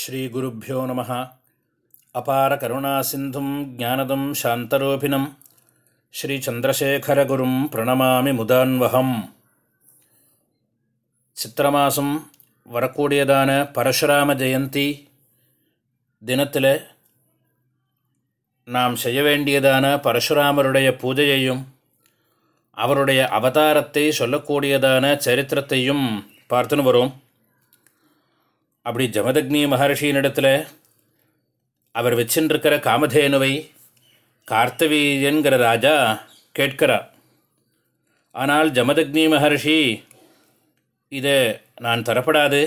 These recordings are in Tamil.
ஸ்ரீகுருப்போ நம. அபார கருணா சிந்தும் ஜானதம் சாந்தரூபிணம். ஸ்ரீ சந்திரசேகரகுரும் பிரணமாமி முதான்வகம். சித்திரமாசம் வரக்கூடியதான பரசுராம ஜெயந்தி. தினத்தில் நாம் செய்ய வேண்டியதான பரசுராமருடைய பூஜையையும் அவருடைய அவதாரத்தை சொல்லக்கூடியதான சரித்திரத்தையும் பார்த்துன்னு வரும். அப்படி ஜமதக்னி மகர்ஷியினிடத்தில் அவர் வச்சுருக்கிற காமதேனுவை கார்த்தவீயன்கிற ராஜா கேட்கிறார் ஆனால் ஜமதக்னி மகர்ஷி இதை நான் தரப்படாது.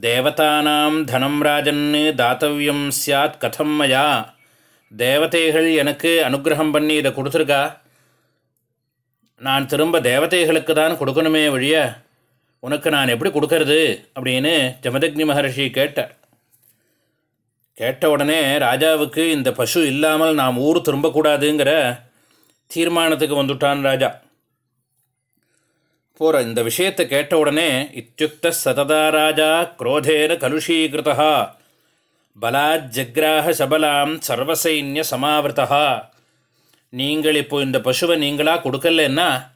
தேவதானாம் தனம் ராஜன்னு தாத்தவியம் சாத் கதம் மயா. தேவதைகள் எனக்கு அனுகிரகம் பண்ணி இதை கொடுத்துருக்கா. நான் திரும்ப தேவதைகளுக்கு தான் கொடுக்கணுமே வழிய உனக்கு நான் எப்படி கொடுக்கறது? அப்படின்னு ஜமதக்னி மகர்ஷி கேட்டார். கேட்ட உடனே ராஜாவுக்கு இந்த பசு இல்லாமல் நாம் ஊர் திரும்பக்கூடாதுங்கிற தீர்மானத்துக்கு வந்துட்டான் ராஜா. போகிற இந்த விஷயத்தை கேட்ட உடனே இத்தியுக்த சததா ராஜா குரோதேன கலுஷீகிருதா பலாத் ஜக்ராக சபலாம் சர்வசைன்ய சமாவிரதா நீங்கள் இப்போ இந்த பசுவை நீங்களாக கொடுக்கலன்னா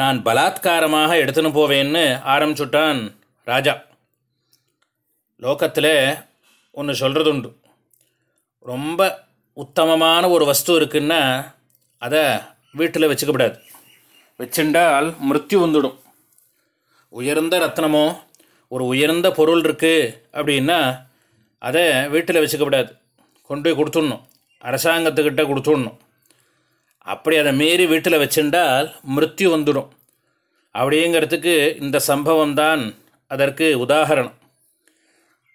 நான் பலாத்காரமாக எடுத்துன்னு போவேன்னு ஆரம்பிச்சுட்டான் ராஜா. லோகத்தில் ஒன்று சொல்கிறது உண்டு ரொம்ப உத்தமமான ஒரு வஸ்து இருக்குன்னா அதை வீட்டில் வச்சுக்கப்படாது. வச்சுண்டால் மிருத்யு வந்துடும். உயர்ந்த ரத்னமோ ஒரு உயர்ந்த பொருள் இருக்குது அப்படின்னா அதை வீட்டில் வச்சுக்கப்படாது. கொண்டு போய் கொடுத்துடணும். அரசாங்கத்துக்கிட்ட கொடுத்துடணும். அப்படி அதை மீறி வீட்டில் வச்சிருந்தால் மிருத்யு வந்துடும். அப்படிங்கிறதுக்கு இந்த சம்பவம் தான் அதற்கு உதாகரணம்.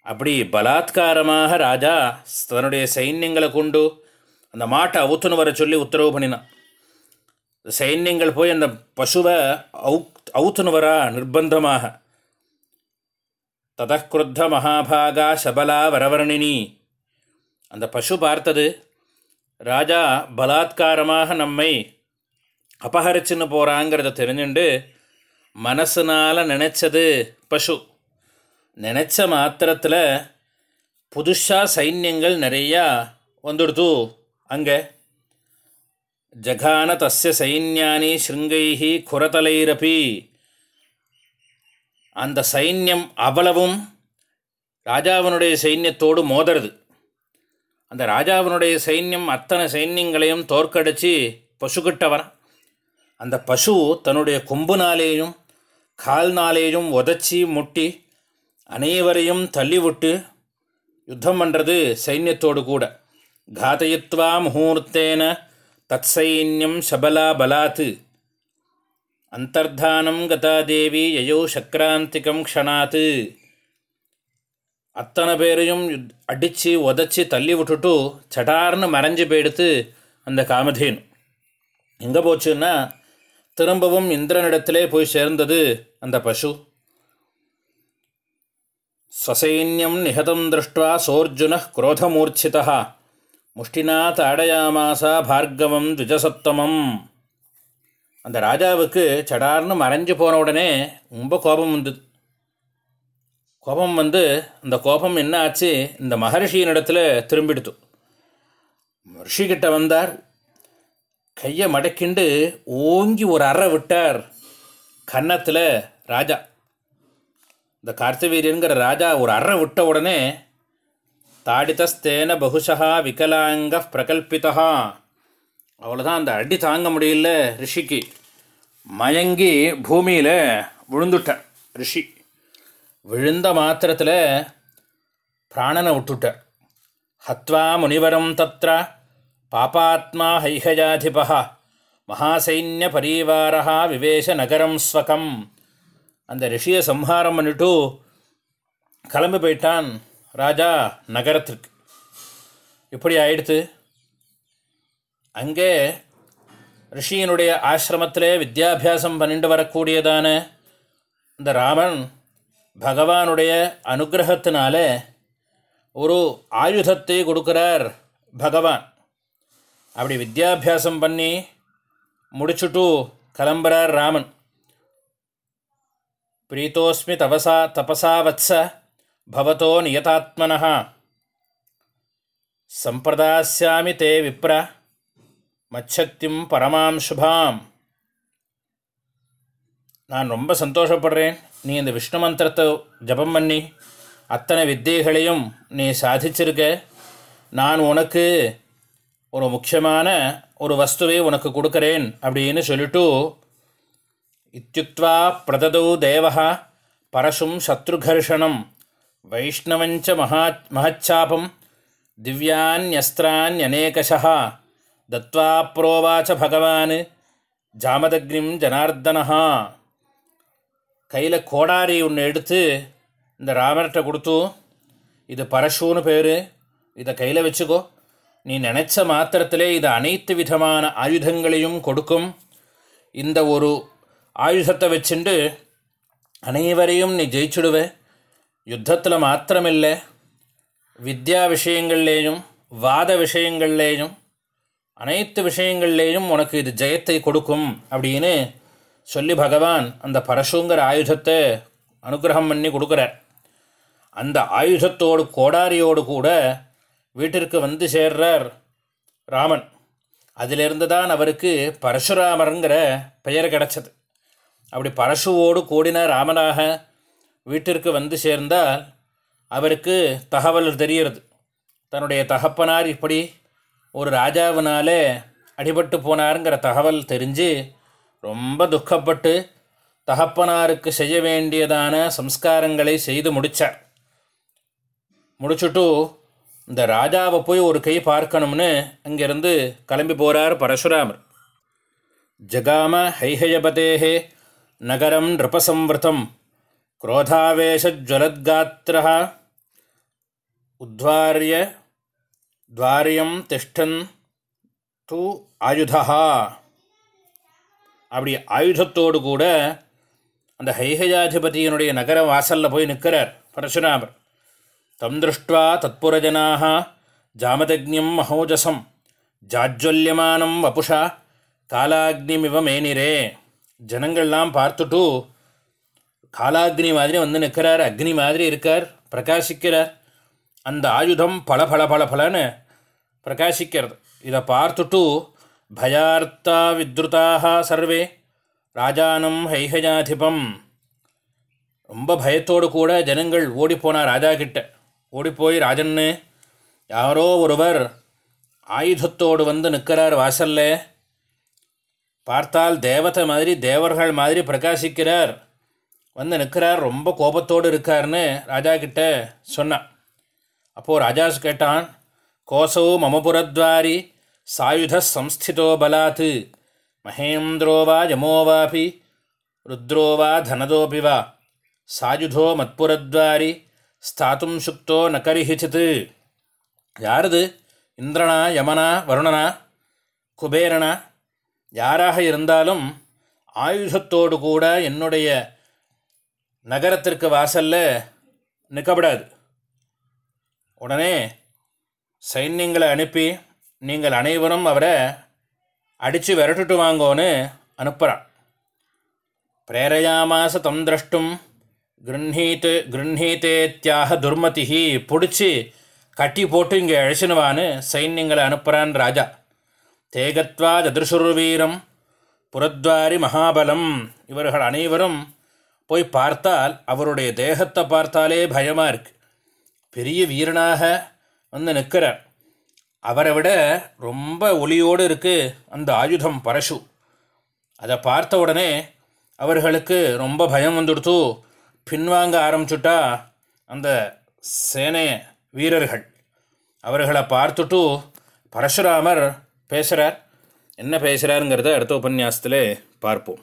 அப்படி பலாத்காரமாக ராஜா தன்னுடைய சைன்யங்களை கொண்டு அந்த மாட்டை அவுத்துன்னு வர சொல்லி உத்தரவு பண்ணினான். சைன்யங்கள் போய் அந்த பசுவை அவுத் அவுத்துன்னு வரா நிர்பந்தமாக. ததக்ருத்த மகாபாகா சபலா வரவர்ணினி. அந்த பசு பார்த்தது ராஜா பலாத்காரமாக நம்மை அபகரிச்சுன்னு போகிறாங்கிறத தெரிஞ்சுண்டு மனசுனால் நினச்சது பசு. நினச்ச மாத்திரத்தில் புதுசாக சைன்யங்கள் நிறையா வந்துடுது அங்கே. ஜகான தஸ்ய சைன்யானி ஸ்ருங்கைஹி குரதலைரபி. அந்த சைன்யம் அவ்வளவும் ராஜாவனுடைய சைன்யத்தோடு மோதறது. அந்த ராஜாவினுடைய சைன்யம் அத்தனை சைன்யங்களையும் தோற்கடிச்சு பசுக்கிட்டவரான் அந்த பசு தன்னுடைய கொம்புனாலேயும் கால்னாலேயும் உதச்சி முட்டி அனைவரையும் தள்ளிவிட்டு யுத்தம் பண்ணுறது சைன்யத்தோடு கூட. காதயத்வா முகூர்த்தேன தத் சைன்யம் சபலா பலாத்து அந்தர்தானம் கதா தேவி யயோ சக்கராந்திகம் க்ஷணாத்து அத்தனை பேரையும் அடித்து உதச்சி தள்ளி விட்டுட்டு சடார்னு மறைஞ்சு போயிடுத்து அந்த காமதேனு. எங்கே போச்சுன்னா திரும்பவும் இந்திரனிடத்திலே போய் சேர்ந்தது அந்த பசு. ஸ்வசைன்யம் நிகதம் திருஷ்டுவா சோர்ஜுன குரோதமூர்ச்சிதா. முஷ்டினா தாடயாமாசா பார்கவம் துஜசத்தமம் அந்த ராஜாவுக்கு சடார்னு மறைஞ்சு போன உடனே ரொம்ப கோபம் வந்தது கோபம் வந்து இந்த கோபம் என்ன ஆச்சு? இந்த மகர்ஷியினிடத்தில் திரும்பிடுத்து. ரிஷிகிட்ட வந்தார். கையை மடக்கிண்டு ஓங்கி ஒரு அறை விட்டார். கன்னத்தில் ராஜா. இந்த கார்த்தவீரியங்கிற ராஜா ஒரு அறை விட்ட உடனே தாடித்தஸ்தேன பகுஷா விகலாங்க பிரகல்பிதா அவ்வளோதான் அந்த அடி தாங்க முடியல ரிஷிக்கு. மயங்கி பூமியில் விழுந்துட்டார் ரிஷி. விழுந்த மாத்திரத்தில் பிராணனை விட்டுட்டார் ஹத்வா முனிவரம் தத்ர பாபாத்மா ஹைஹயாதிபா மகாசைன்ய பரிவாரா விவேஷ நகரம் ஸ்வகம். அந்த ரிஷியை சம்ஹாரம் பண்ணிட்டு கிளம்பி போயிட்டான் ராஜா நகரத்திற்கு. இப்படி ஆயிடுத்து. அங்கே ரிஷியினுடைய ஆசிரமத்திலே வித்யாபியாசம் பண்ணிட்டு வரக்கூடியதான இந்த ராமன் பகவானுடைய அனுகிரகத்தினால ஒரு ஆயுதத்தை கொடுக்குறார் பகவான். அப்படி வித்யாபியாசம் பண்ணி முடிச்சுட்டு கிளம்புறார் ராமன். பிரீத்தோஸ்மி தபசா தபசா வத்ச பவதோ நியதாத்மனः சம்பிரதாசியாமி தே விப்ர. மச்சக்திம் பரமாம் சுபாம். நான் ரொம்ப சந்தோஷப்படுறேன். நீ இந்த விஷ்ணு மந்திரத்தை ஜபம் பண்ணி அத்தனை வித்தியைகளையும் நீ சாதிச்சிருக்க. நான் உனக்கு ஒரு முக்கியமான ஒரு வஸ்துவை உனக்கு கொடுக்குறேன் அப்படின்னு சொல்லிட்டு இத்தியுக்வா பிரததௌ தேவா பரசும் சத்ருகர்ஷணம் வைஷ்ணவஞ்ச மகா மகச்சாபம் திவ்யான்யஸ்திரான்யநேகஷா தத்வா புரோவாச்ச பகவான் ஜாமதக்னிம் ஜனார்தனஹா. கையில் கோடாரி ஒன்று எடுத்து இந்த ராமர்கிட்ட கொடுத்து இது பரஷூன்னு பேர். இதை கையில் வச்சுக்கோ. நீ நினச்ச மாத்திரத்திலே இது அனைத்து விதமான ஆயுதங்களையும் கொடுக்கும். இந்த ஒரு ஆயுதத்தை வச்சுண்டு அனைவரையும் நீ ஜெயிச்சுடுவே. யுத்தத்தில் மாத்திரமில்லை. வித்யா விஷயங்கள்லேயும் வாத விஷயங்கள்லேயும் அனைத்து விஷயங்கள்லேயும் உனக்கு இது ஜெயத்தை கொடுக்கும். அப்படின்னு சொல்லி பகவான் அந்த பரசுங்கிற ஆயுதத்தை அனுகிரகம் பண்ணி கொடுக்குறார். அந்த ஆயுதத்தோடு கோடாரியோடு கூட வீட்டிற்கு வந்து சேர்றார் ராமன். அதிலிருந்து தான் அவருக்கு பரசுராமருங்கிற பெயர் கிடச்சது. அப்படி பரசுவோடு கூடின ராமனாக வீட்டிற்கு வந்து சேர்ந்தால் அவருக்கு தகவல் தெரிகிறது. தன்னுடைய தகப்பனார் இப்படி ஒரு ராஜாவினாலே அடிபட்டு போனாருங்கிற தகவல் தெரிஞ்சு ரொம்ப துக்கப்பட்டு தகப்பனாருக்கு செய்ய வேண்டியதான சம்ஸ்காரங்களை செய்து முடித்தார் முடிச்சுட்டு இந்த ராஜாவை போய் ஒரு கை பார்க்கணும்னு அங்கிருந்து கிளம்பி போகிறார் பரசுராமர். ஜகாம ஹைஹயபதேஹே நகரம் நிருபசம்விரதம் क्रोधावेशज्वलद्गात्रः உத்வாரிய துவாரியம் திஷ்டன் தூ आयुधः அப்படி ஆயுதத்தோடு கூட அந்த ஹைஹயாதிபதியினுடைய நகர வாசலில் போய் நிற்கிறார் பரசுராமர். தம் திருஷ்டுவா தத்புரஜனாக ஜாமதக்னியம் மகோஜசம் ஜாஜ்வல்யமானம் வபுஷா காலாக்னிமிவ மேனிரே. ஜனங்கள்லாம் பார்த்துட்டு காலாக்னி மாதிரி வந்து நிற்கிறார் அக்னி மாதிரி இருக்கார் பிரகாசிக்கிறார். அந்த ஆயுதம் பல பல பல பலன்னு பிரகாசிக்கிறது. இதை பார்த்துட்டு பயார்த்தா வித்ருதாக சர்வே ராஜானம் ஹைஹஜாதிபம் ரொம்ப பயத்தோடு கூட ஜனங்கள் ஓடிப்போனார் ராஜா கிட்ட ஓடிப்போய் ராஜன்னு யாரோ ஒருவர் ஆயுதத்தோடு வந்து நிற்கிறார் வாசல்ல. பார்த்தால் தேவதை மாதிரி தேவர்கள் மாதிரி பிரகாசிக்கிறார். வந்து நிற்கிறார் ரொம்ப கோபத்தோடு இருக்கார்னு ராஜா கிட்ட சொன்னான். அப்போது ராஜா கேட்டான் கோசௌ மமபுரத்வாரி சாயுத சம்ஸ்திதோ பலாத் மகேந்திரோ வா யமோ வாபி ருத்ரோ வா தனதோபி வா சாயுதோ மத்புரத்வாரி ஸ்தாத்தும் சுக்தோ நகரிஹிச்சித் யாரது இந்திரனா யமனா வருணனா குபேரனா யாராக இருந்தாலும் ஆயுதத்தோடு கூட என்னுடைய நகரத்திற்கு வாசலில் நிற்கப்படாது. உடனே சைன்யங்களை அனுப்பி நீங்கள் அனைவரும் அவரை அடித்து விரட்டுட்டு வாங்கோன்னு அனுப்புகிறான் பிரேரையாமாச தம் திரஷ்டும் கிருண்ணீத்து கிருண்ணீத்தேத்தியாக துர்மதி பிடிச்சி கட்டி போட்டு இங்கே அழிச்சினுவான்னு சைன்யங்களை அனுப்புகிறான் ராஜா. தேகத்வா ஜதுர்சுர்வீரம் புரத்வாரி மகாபலம் இவர்கள் அனைவரும் போய் பார்த்தால் அவருடைய தேகத்தை பார்த்தாலே பயமாக இருக்கு. பெரிய வீரனாக வந்து நிற்கிறார். அவரை விட ரொம்ப ஒளியோடு இருக்குது அந்த ஆயுதம் பரசு. அதை பார்த்த உடனே அவர்களுக்கு ரொம்ப பயம் வந்துடுத்து. பின்வாங்க ஆரம்பிச்சுட்டா அந்த சேனை வீரர்கள். அவர்களை பார்த்துட்டு பரசுராமர் பேசுகிறார் என்ன பேசுகிறாருங்கிறத அடுத்த உபன்யாசத்தில் பார்ப்போம்.